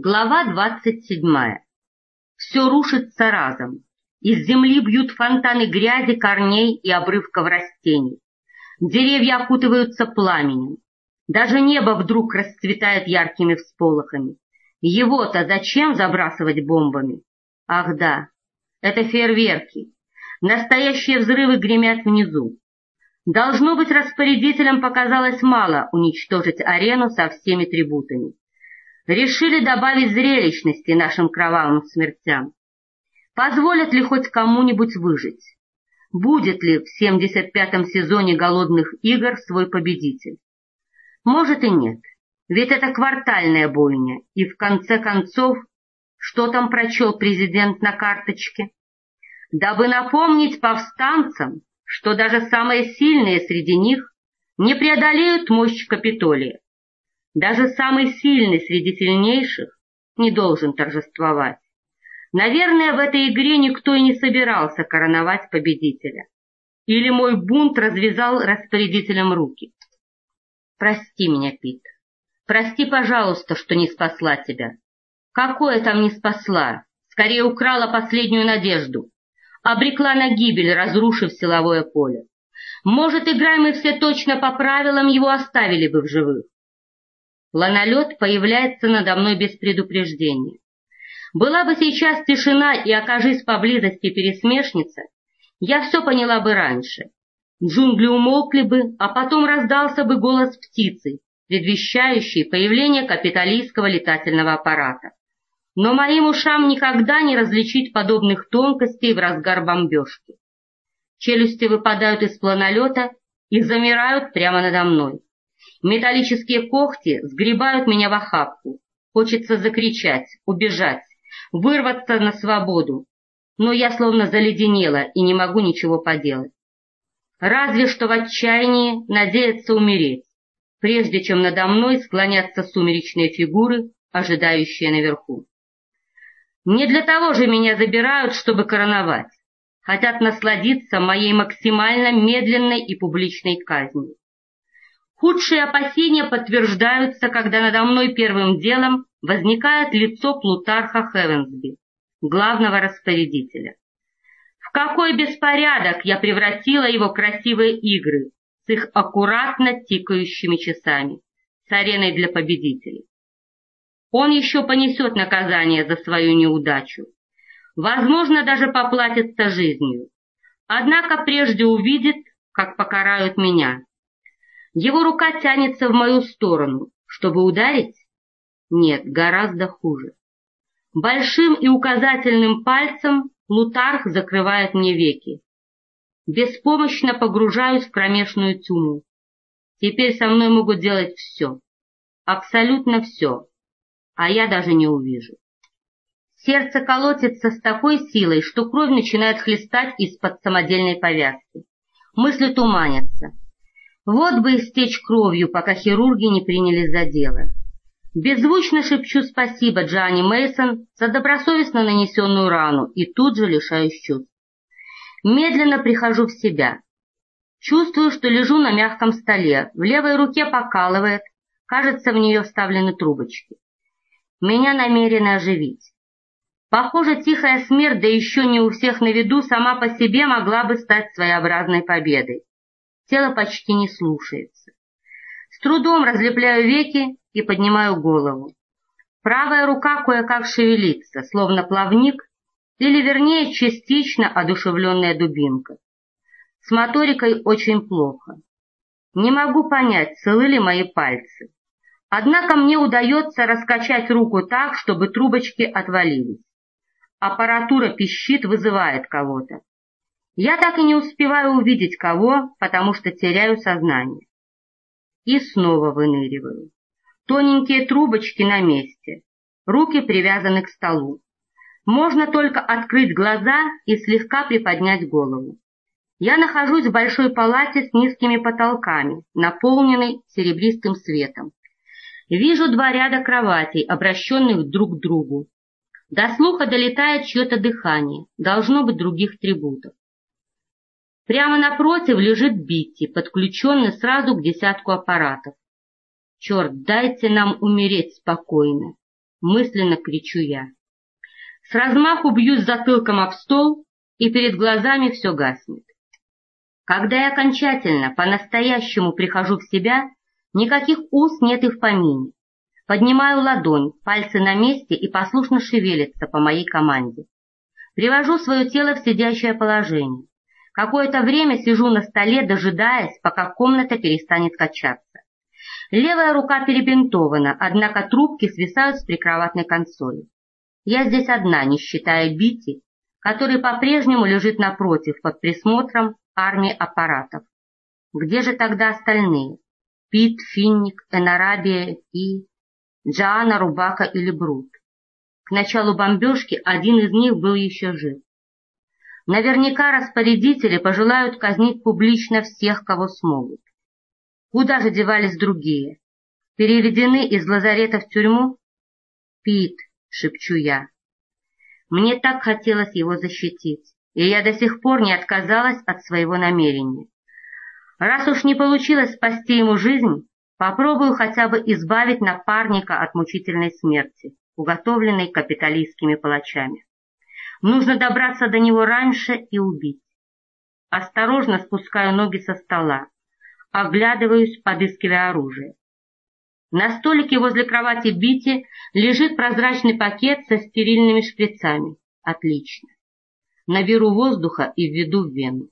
Глава двадцать седьмая. Все рушится разом. Из земли бьют фонтаны грязи, корней и обрывков растений. Деревья окутываются пламенем. Даже небо вдруг расцветает яркими всполохами. Его-то зачем забрасывать бомбами? Ах да, это фейерверки. Настоящие взрывы гремят внизу. Должно быть, распорядителям показалось мало уничтожить арену со всеми трибутами решили добавить зрелищности нашим кровавым смертям. Позволят ли хоть кому-нибудь выжить? Будет ли в 75-м сезоне «Голодных игр» свой победитель? Может и нет, ведь это квартальная бойня, и в конце концов, что там прочел президент на карточке? Дабы напомнить повстанцам, что даже самые сильные среди них не преодолеют мощь Капитолия, даже самый сильный среди сильнейших не должен торжествовать. Наверное, в этой игре никто и не собирался короновать победителя. Или мой бунт развязал распорядителям руки. Прости меня, Пит. Прости, пожалуйста, что не спасла тебя. Какое там не спасла? Скорее украла последнюю надежду. Обрекла на гибель, разрушив силовое поле. Может, играем мы все точно по правилам, его оставили бы в живых. Ланолет появляется надо мной без предупреждения. Была бы сейчас тишина и окажись поблизости пересмешница, я все поняла бы раньше. Джунгли умолкли бы, а потом раздался бы голос птицы, предвещающий появление капиталистского летательного аппарата. Но моим ушам никогда не различить подобных тонкостей в разгар бомбежки. Челюсти выпадают из планолета и замирают прямо надо мной. Металлические когти сгребают меня в охапку. Хочется закричать, убежать, вырваться на свободу. Но я словно заледенела и не могу ничего поделать. Разве что в отчаянии надеяться умереть, прежде чем надо мной склонятся сумеречные фигуры, ожидающие наверху. Не для того же меня забирают, чтобы короновать. Хотят насладиться моей максимально медленной и публичной казнью. Худшие опасения подтверждаются, когда надо мной первым делом возникает лицо Плутарха Хевенсби, главного распорядителя. В какой беспорядок я превратила его красивые игры с их аккуратно тикающими часами, с ареной для победителей. Он еще понесет наказание за свою неудачу. Возможно, даже поплатится жизнью. Однако прежде увидит, как покарают меня. Его рука тянется в мою сторону, чтобы ударить? Нет, гораздо хуже. Большим и указательным пальцем Лутарх закрывает мне веки. Беспомощно погружаюсь в кромешную тьму. Теперь со мной могут делать все. Абсолютно все. А я даже не увижу. Сердце колотится с такой силой, что кровь начинает хлестать из-под самодельной повязки. Мысли туманятся. Вот бы истечь кровью, пока хирурги не принялись за дело. Беззвучно шепчу спасибо Джанни Мейсон за добросовестно нанесенную рану и тут же лишаюсь чувств. Медленно прихожу в себя. Чувствую, что лежу на мягком столе, в левой руке покалывает, кажется, в нее вставлены трубочки. Меня намерены оживить. Похоже, тихая смерть, да еще не у всех на виду, сама по себе могла бы стать своеобразной победой тело почти не слушается. С трудом разлепляю веки и поднимаю голову. Правая рука кое-как шевелится, словно плавник, или вернее частично одушевленная дубинка. С моторикой очень плохо. Не могу понять, целы ли мои пальцы. Однако мне удается раскачать руку так, чтобы трубочки отвалились. Аппаратура пищит, вызывает кого-то. Я так и не успеваю увидеть кого, потому что теряю сознание. И снова выныриваю. Тоненькие трубочки на месте, руки привязаны к столу. Можно только открыть глаза и слегка приподнять голову. Я нахожусь в большой палате с низкими потолками, наполненной серебристым светом. Вижу два ряда кроватей, обращенных друг к другу. До слуха долетает чье-то дыхание, должно быть других трибутов. Прямо напротив лежит Битти, подключенный сразу к десятку аппаратов. Черт, дайте нам умереть спокойно. мысленно кричу я. С размаху бьюсь затылком об стол, и перед глазами все гаснет. Когда я окончательно, по-настоящему прихожу в себя, никаких уст нет и в помине. Поднимаю ладонь, пальцы на месте и послушно шевелятся по моей команде. Привожу свое тело в сидящее положение. Какое-то время сижу на столе, дожидаясь, пока комната перестанет качаться. Левая рука перебинтована, однако трубки свисают с прикроватной консоли. Я здесь одна, не считая Бити, который по-прежнему лежит напротив под присмотром армии аппаратов. Где же тогда остальные? Пит, Финник, Энарабия и... Джоанна, Рубака или Брут. К началу бомбежки один из них был еще жив. Наверняка распорядители пожелают казнить публично всех, кого смогут. Куда же девались другие? Переведены из лазарета в тюрьму? Пит, — шепчу я. Мне так хотелось его защитить, и я до сих пор не отказалась от своего намерения. Раз уж не получилось спасти ему жизнь, попробую хотя бы избавить напарника от мучительной смерти, уготовленной капиталистскими палачами. Нужно добраться до него раньше и убить. Осторожно спускаю ноги со стола, оглядываюсь, подыскивая оружие. На столике возле кровати Бити лежит прозрачный пакет со стерильными шприцами. Отлично. Наберу воздуха и введу в вену.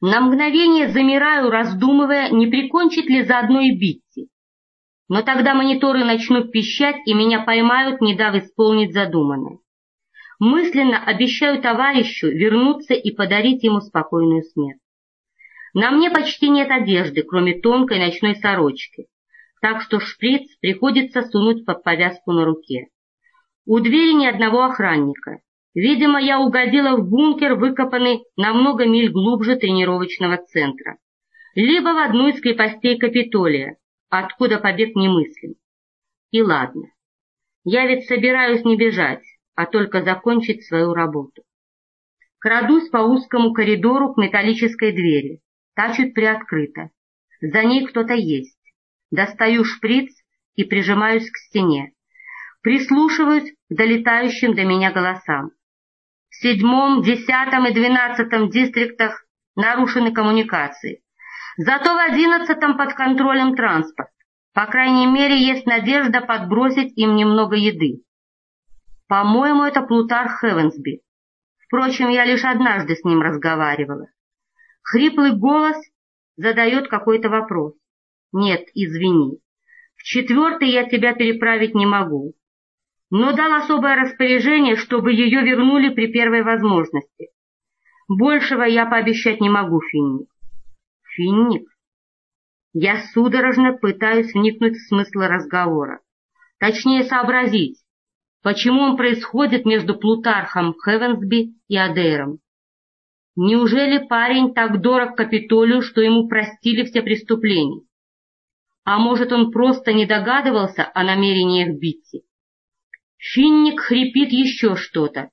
На мгновение замираю, раздумывая, не прикончить ли заодно и Битти. Но тогда мониторы начнут пищать, и меня поймают, не дав исполнить задуманное. Мысленно обещаю товарищу вернуться и подарить ему спокойную смерть. На мне почти нет одежды, кроме тонкой ночной сорочки, так что шприц приходится сунуть под повязку на руке. У двери ни одного охранника. Видимо, я угодила в бункер, выкопанный на много миль глубже тренировочного центра. Либо в одну из крепостей Капитолия, откуда побег немыслим. И ладно. Я ведь собираюсь не бежать, а только закончить свою работу. Крадусь по узкому коридору к металлической двери. Та чуть приоткрыта. За ней кто-то есть. Достаю шприц и прижимаюсь к стене. Прислушиваюсь к долетающим до меня голосам. В седьмом, десятом и двенадцатом дистриктах нарушены коммуникации. Зато в одиннадцатом под контролем транспорт. По крайней мере, есть надежда подбросить им немного еды. По-моему, это Плутарх Хевенсби. Впрочем, я лишь однажды с ним разговаривала. Хриплый голос задает какой-то вопрос. Нет, извини. В четвертый я тебя переправить не могу. Но дал особое распоряжение, чтобы ее вернули при первой возможности. Большего я пообещать не могу, Финник. Финник? Я судорожно пытаюсь вникнуть в смысл разговора. Точнее, сообразить, почему он происходит между Плутархом Хевенсби и Адейром. Неужели парень так дорог Капитолию, что ему простили все преступления? А может, он просто не догадывался о намерениях Битти? Финник хрипит еще что-то.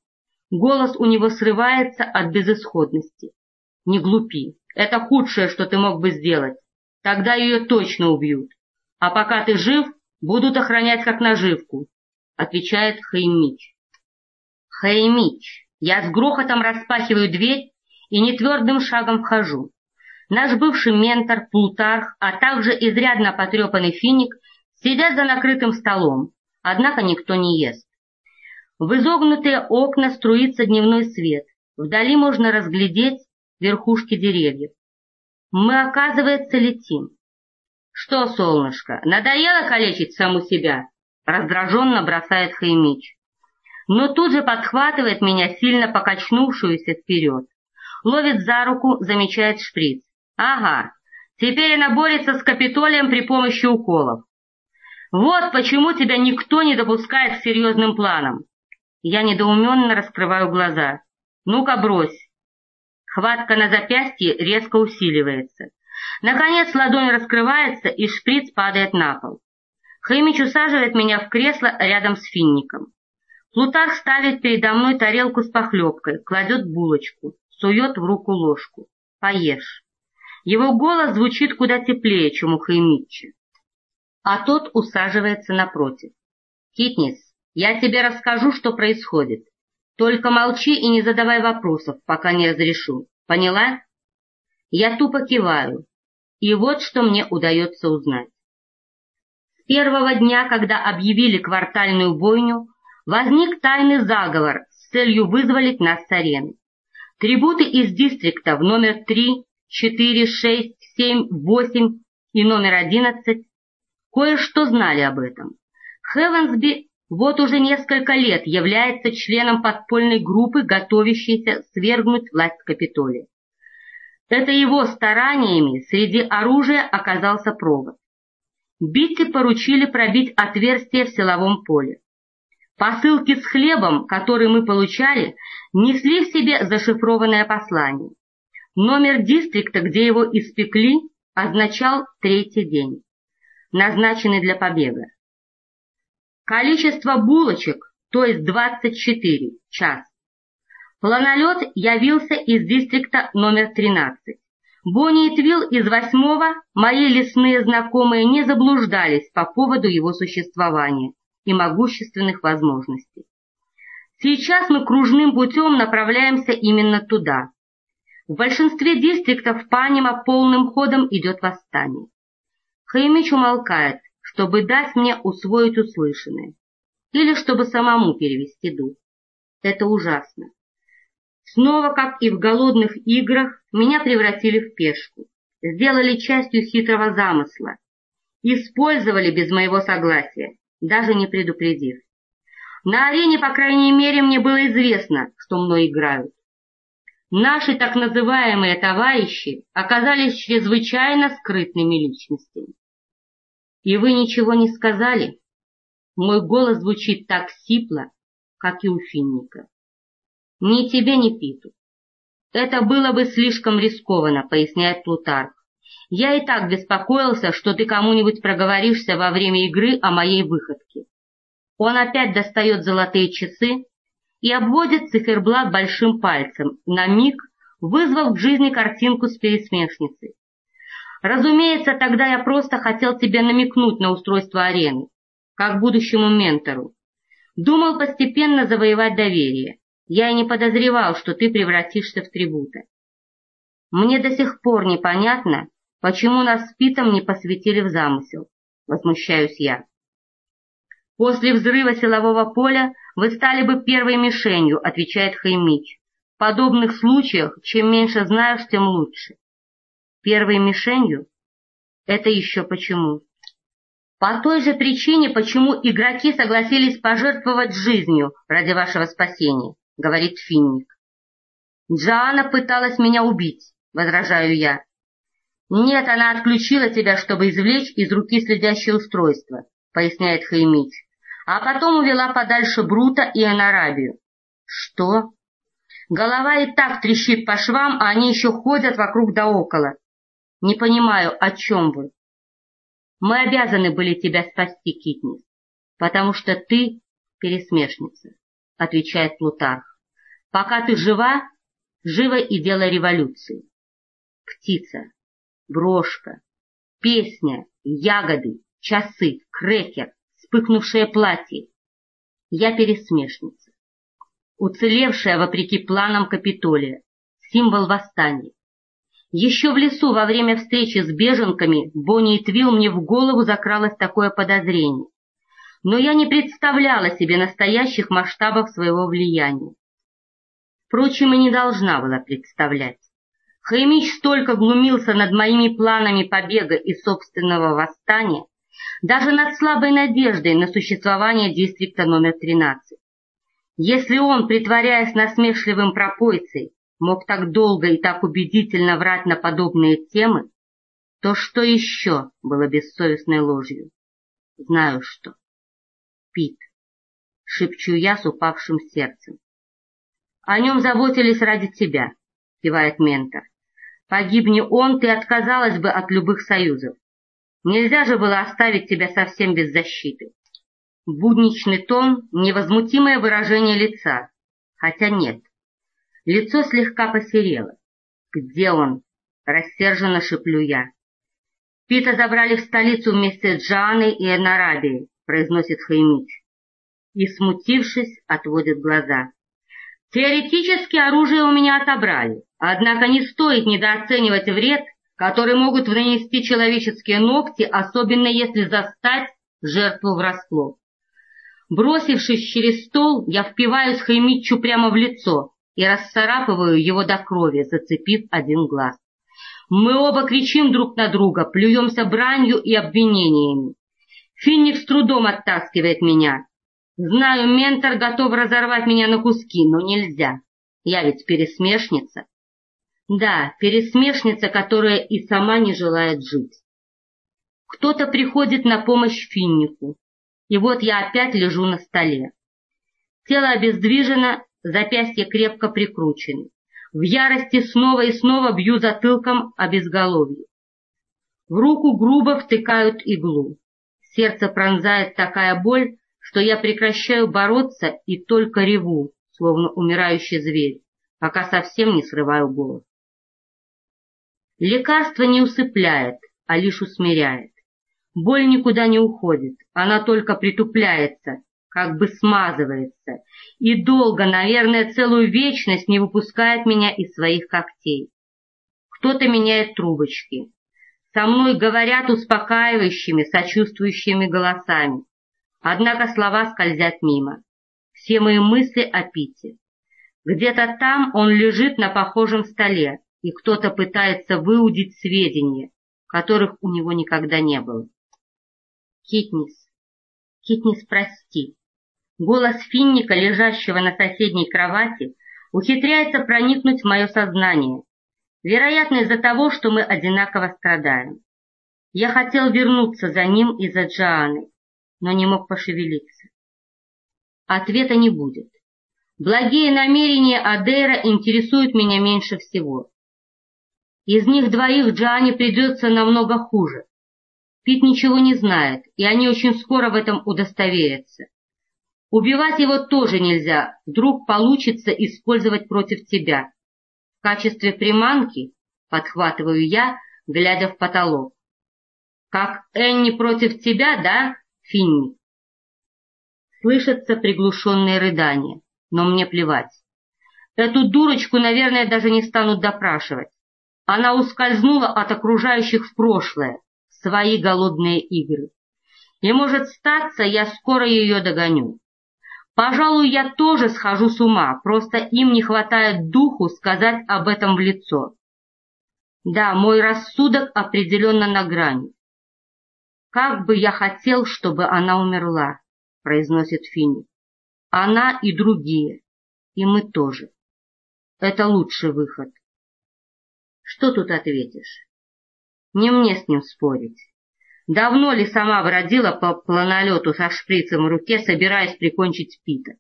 Голос у него срывается от безысходности. Не глупи. Это худшее, что ты мог бы сделать. Тогда ее точно убьют. А пока ты жив, будут охранять как наживку, — отвечает Хаймич. Хаймич. Я с грохотом распахиваю дверь и нетвердым шагом вхожу. Наш бывший ментор, Плутарх, а также изрядно потрепанный финик сидят за накрытым столом, однако никто не ест. В изогнутые окна струится дневной свет, вдали можно разглядеть верхушки деревьев. Мы, оказывается, летим. Что, солнышко, надоело калечить саму себя? Раздраженно бросает Хаймич. Но тут же подхватывает меня, сильно покачнувшуюся вперед. Ловит за руку, замечает шприц. Ага, теперь она борется с Капитолием при помощи уколов. Вот почему тебя никто не допускает к серьезным планам. Я недоуменно раскрываю глаза. Ну-ка, брось. Хватка на запястье резко усиливается. Наконец ладонь раскрывается, и шприц падает на пол. Хаймич усаживает меня в кресло рядом с финником. Плутарх ставит передо мной тарелку с похлебкой, кладет булочку, сует в руку ложку. Поешь. Его голос звучит куда теплее, чем у Хаймитча. А тот усаживается напротив. «Китнис, Я тебе расскажу, что происходит. Только молчи и не задавай вопросов, пока не разрешу. Поняла? Я тупо киваю. И вот что мне удается узнать. Первого дня, когда объявили квартальную бойню, возник тайный заговор с целью вызволить нас с арены. Трибуты из дистриктов номер 3, 4, 6, 7, 8 и номер 11 кое-что знали об этом. Хевенсби вот уже несколько лет является членом подпольной группы, готовящейся свергнуть власть Капитолия. Это его стараниями среди оружия оказался провод. Битти поручили пробить отверстие в силовом поле. Посылки с хлебом, которые мы получали, несли в себе зашифрованное послание. Номер дистрикта, где его испекли, означал третий день, назначенный для побега. Количество булочек, то есть 24, час. Планолет явился из дистрикта номер 13. Бонни и Твилл из восьмого, мои лесные знакомые не заблуждались по поводу его существования и могущественных возможностей. Сейчас мы кружным путем направляемся именно туда. В большинстве дистриктов Панима полным ходом идет восстание. Хаймич умолкает, чтобы дать мне усвоить услышанное, или чтобы самому перевести дух. Это ужасно. Снова, как и в голодных играх, меня превратили в пешку, сделали частью хитрого замысла, использовали без моего согласия, даже не предупредив. На арене, по крайней мере, мне было известно, что мной играют. Наши так называемые товарищи оказались чрезвычайно скрытными личностями. И вы ничего не сказали? Мой голос звучит так сипло, как и у финника. Ни тебе, ни Питу. Это было бы слишком рискованно, поясняет Плутарх. Я и так беспокоился, что ты кому-нибудь проговоришься во время игры о моей выходке. Он опять достает золотые часы и обводит циферблат большим пальцем, на миг вызвав к жизни картинку с пересмешницей. Разумеется, тогда я просто хотел тебе намекнуть на устройство арены, как будущему ментору. Думал постепенно завоевать доверие. Я и не подозревал, что ты превратишься в трибута. Мне до сих пор непонятно, почему нас с Питом не посвятили в замысел. Возмущаюсь я. После взрыва силового поля вы стали бы первой мишенью, отвечает Хаймич. В подобных случаях, чем меньше знаешь, тем лучше первой мишенью? Это еще почему? По той же причине, почему игроки согласились пожертвовать жизнью ради вашего спасения, говорит Финник. Джоанна пыталась меня убить, возражаю я. Нет, она отключила тебя, чтобы извлечь из руки следящее устройство, поясняет Хаймич, а потом увела подальше Брута и Анарабию. Что? Голова и так трещит по швам, а они еще ходят вокруг да около. Не понимаю, о чем вы. Мы обязаны были тебя спасти, Китнис, потому что ты пересмешница, отвечает Плутарх. Пока ты жива, живо и дело революции. Птица, брошка, песня, ягоды, часы, крекер, вспыхнувшее платье. Я пересмешница, уцелевшая вопреки планам Капитолия, символ восстания. Еще в лесу во время встречи с беженками Бонни и Твилл мне в голову закралось такое подозрение. Но я не представляла себе настоящих масштабов своего влияния. Впрочем, и не должна была представлять. Хаймич столько глумился над моими планами побега и собственного восстания, даже над слабой надеждой на существование дистрикта номер 13. Если он, притворяясь насмешливым пропойцей, мог так долго и так убедительно врать на подобные темы, то что еще было бессовестной ложью? Знаю что. Пит. Шепчу я с упавшим сердцем. О нем заботились ради тебя, кивает ментор. Погибни он, ты отказалась бы от любых союзов. Нельзя же было оставить тебя совсем без защиты. Будничный тон, невозмутимое выражение лица. Хотя нет, Лицо слегка посерело. «Где он?» — рассерженно шеплю я. «Пита забрали в столицу вместе с Джаной и Энарабией», — произносит Хаймич. и, смутившись, отводит глаза. Теоретически оружие у меня отобрали, однако не стоит недооценивать вред, который могут нанести человеческие ногти, особенно если застать жертву врасплох. Бросившись через стол, я впиваюсь Хаймитчу прямо в лицо и расцарапываю его до крови, зацепив один глаз. Мы оба кричим друг на друга, плюемся бранью и обвинениями. Финник с трудом оттаскивает меня. Знаю, ментор готов разорвать меня на куски, но нельзя. Я ведь пересмешница. Да, пересмешница, которая и сама не желает жить. Кто-то приходит на помощь Финнику, и вот я опять лежу на столе. Тело обездвижено, запястья крепко прикручены. В ярости снова и снова бью затылком об изголовье. В руку грубо втыкают иглу. Сердце пронзает такая боль, что я прекращаю бороться и только реву, словно умирающий зверь, пока совсем не срываю голос. Лекарство не усыпляет, а лишь усмиряет. Боль никуда не уходит, она только притупляется, как бы смазывается, и долго, наверное, целую вечность не выпускает меня из своих когтей. Кто-то меняет трубочки. Со мной говорят успокаивающими, сочувствующими голосами. Однако слова скользят мимо. Все мои мысли о Пите. Где-то там он лежит на похожем столе, и кто-то пытается выудить сведения, которых у него никогда не было. Китнис, Китнис, прости. Голос Финника, лежащего на соседней кровати, ухитряется проникнуть в мое сознание, вероятно, из-за того, что мы одинаково страдаем. Я хотел вернуться за ним и за Джоанной, но не мог пошевелиться. Ответа не будет. Благие намерения Адейра интересуют меня меньше всего. Из них двоих Джоанне придется намного хуже. Пит ничего не знает, и они очень скоро в этом удостоверятся. Убивать его тоже нельзя, вдруг получится использовать против тебя. В качестве приманки подхватываю я, глядя в потолок. Как Энни против тебя, да, Финни? Слышатся приглушенные рыдания, но мне плевать. Эту дурочку, наверное, даже не станут допрашивать. Она ускользнула от окружающих в прошлое, свои голодные игры. И, может, статься, я скоро ее догоню. Пожалуй, я тоже схожу с ума, просто им не хватает духу сказать об этом в лицо. Да, мой рассудок определенно на грани. «Как бы я хотел, чтобы она умерла», — произносит Финни. «Она и другие, и мы тоже. Это лучший выход». Что тут ответишь? Не мне с ним спорить. Давно ли сама бродила по планолету со шприцем в руке, собираясь прикончить Пита?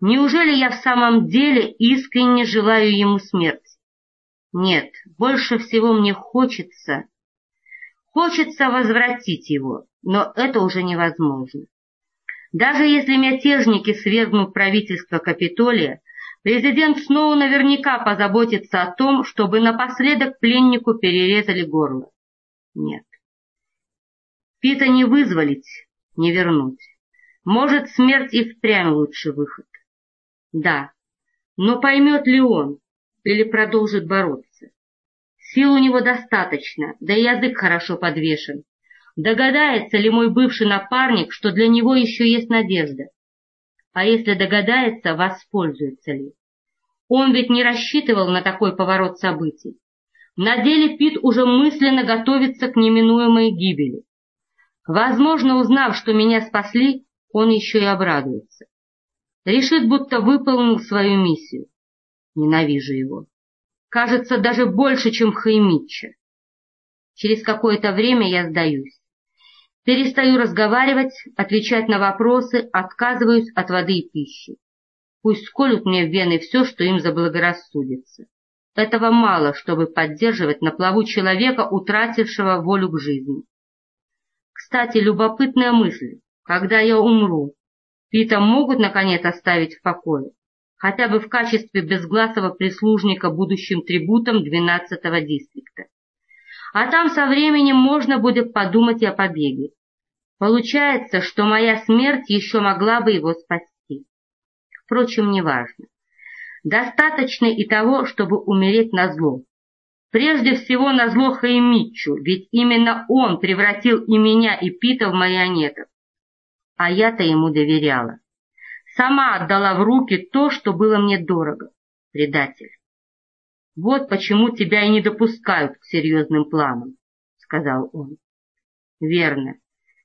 Неужели я в самом деле искренне желаю ему смерти? Нет, больше всего мне хочется... Хочется возвратить его, но это уже невозможно. Даже если мятежники свергнут правительство Капитолия, Президент Сноу наверняка позаботится о том, чтобы напоследок пленнику перерезали горло. Нет. Пита не вызволить, не вернуть. Может, смерть и впрямь лучший выход. Да, но поймет ли он или продолжит бороться? Сил у него достаточно, да и язык хорошо подвешен. Догадается ли мой бывший напарник, что для него еще есть надежда? А если догадается, воспользуется ли? Он ведь не рассчитывал на такой поворот событий. На деле Пит уже мысленно готовится к неминуемой гибели. Возможно, узнав, что меня спасли, он еще и обрадуется. Решит, будто выполнил свою миссию. Ненавижу его. Кажется, даже больше, чем Хаймитча. Через какое-то время я сдаюсь. Перестаю разговаривать, отвечать на вопросы, отказываюсь от воды и пищи. Пусть сколют мне в вены все, что им заблагорассудится. Этого мало, чтобы поддерживать на плаву человека, утратившего волю к жизни. Кстати, любопытная мысль. Когда я умру, Пита могут, наконец, оставить в покое? Хотя бы в качестве безгласого прислужника будущим трибутом 12-го дистрикта. А там со временем можно будет подумать о побеге. Получается, что моя смерть еще могла бы его спасти. Впрочем, неважно. Достаточно и того, чтобы умереть на зло. Прежде всего на зло Хаимитчу, ведь именно он превратил и меня, и Пита в марионеток. А я-то ему доверяла. Сама отдала в руки то, что было мне дорого. Предатель. Вот почему тебя и не допускают к серьезным планам, — сказал он. Верно.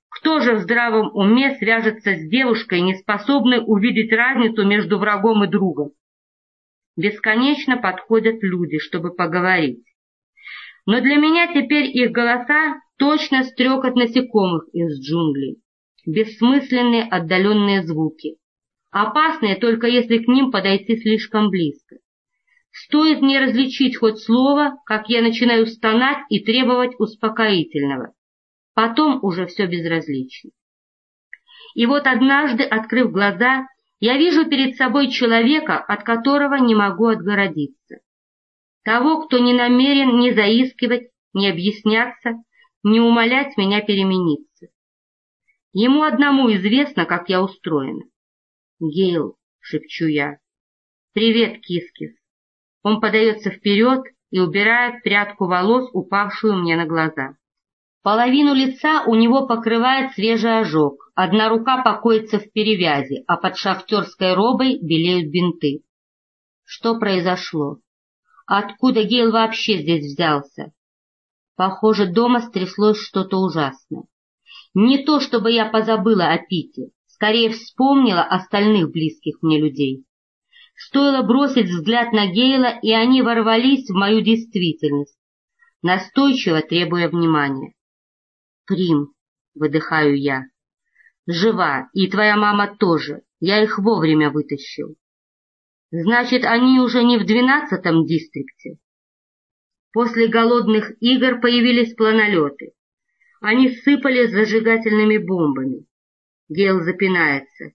Кто же в здравом уме свяжется с девушкой, не способной увидеть разницу между врагом и другом? Бесконечно подходят люди, чтобы поговорить. Но для меня теперь их голоса точно стрекот насекомых из джунглей. Бессмысленные отдаленные звуки. Опасные только если к ним подойти слишком близко. Стоит мне различить хоть слово, как я начинаю стонать и требовать успокоительного. Потом уже все безразлично. И вот однажды, открыв глаза, я вижу перед собой человека, от которого не могу отгородиться. Того, кто не намерен ни заискивать, ни объясняться, ни умолять меня перемениться. Ему одному известно, как я устроена. «Гейл», — шепчу я. «Привет, Кискис». Он подается вперед и убирает прядку волос, упавшую мне на глаза. Половину лица у него покрывает свежий ожог, одна рука покоится в перевязи, а под шахтерской робой белеют бинты. Что произошло? Откуда Гейл вообще здесь взялся? Похоже, дома стряслось что-то ужасное. Не то, чтобы я позабыла о Пите, скорее вспомнила остальных близких мне людей. Стоило бросить взгляд на Гейла, и они ворвались в мою действительность, настойчиво требуя внимания. «Прим», — выдыхаю я, — «жива, и твоя мама тоже, я их вовремя вытащил». Значит, они уже не в двенадцатом дистрикте. После голодных игр появились планолеты. Они сыпали зажигательными бомбами. Гейл запинается.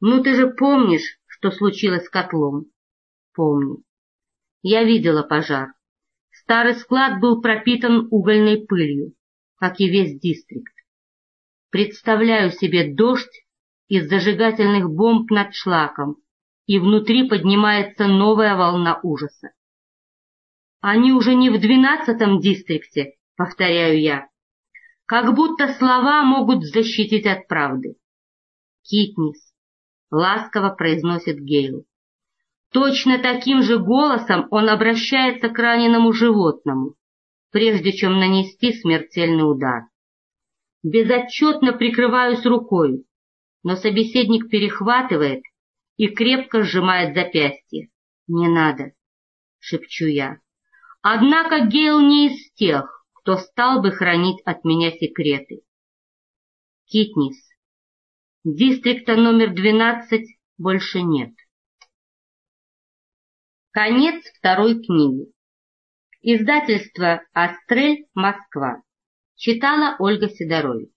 «Ну ты же помнишь, что случилось с котлом?» «Помню. Я видела пожар. Старый склад был пропитан угольной пылью, как и весь дистрикт. Представляю себе дождь из зажигательных бомб над шлаком, и внутри поднимается новая волна ужаса. Они уже не в двенадцатом дистрикте, повторяю я. Как будто слова могут защитить от правды. Китнис, ласково произносит Гейл. Точно таким же голосом он обращается к раненому животному, прежде чем нанести смертельный удар. Безотчетно прикрываюсь рукой, но собеседник перехватывает и крепко сжимает запястье. «Не надо», — шепчу я. Однако Гейл не из тех, кто стал бы хранить от меня секреты. Китнис. Дистрикта номер 12 больше нет. Конец второй книги. Издательство «Астрель. Москва». Читала Ольга Сидорович.